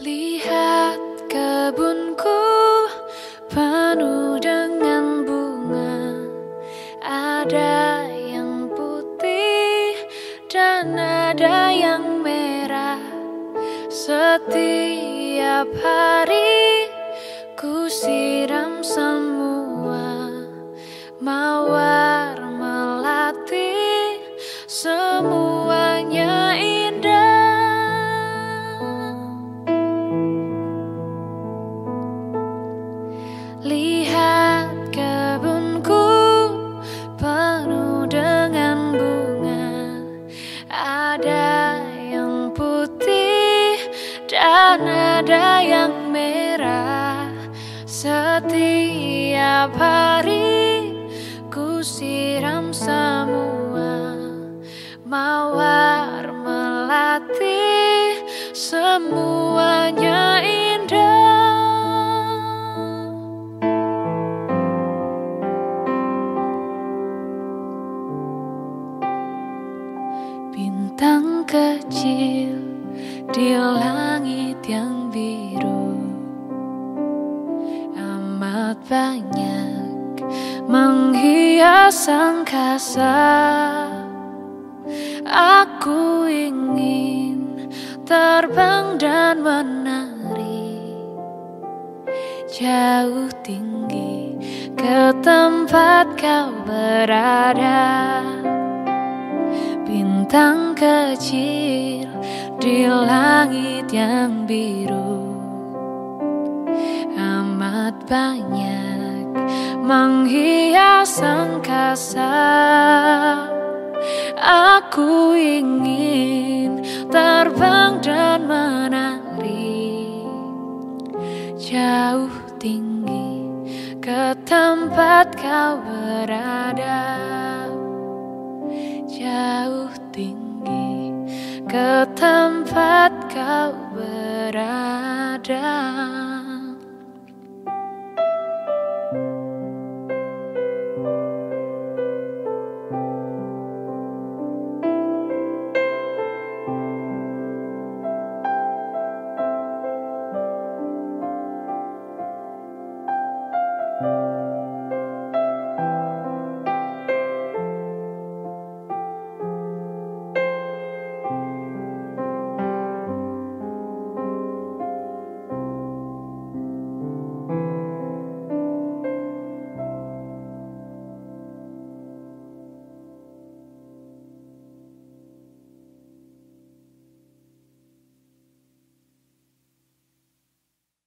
Lihat kebunku penuh dengan bunga. Ada yang putih dan ada yang merah. Setiap hari ku siram sama ada yang merah. Setiap hari ku siram semua. Mawar melati semuanya indah. Bintang kecil di langit yang biru. Amat banyak menghias angkasa. Aku ingin terbang dan menari. Jauh tinggi ke tempat kau berada. Bintang kecil di langit yang biru. Amat banyak menghias angkasa Aku ingin terbang dan menari. Jauh tinggi ke tempat kau berada ke tempat kau berada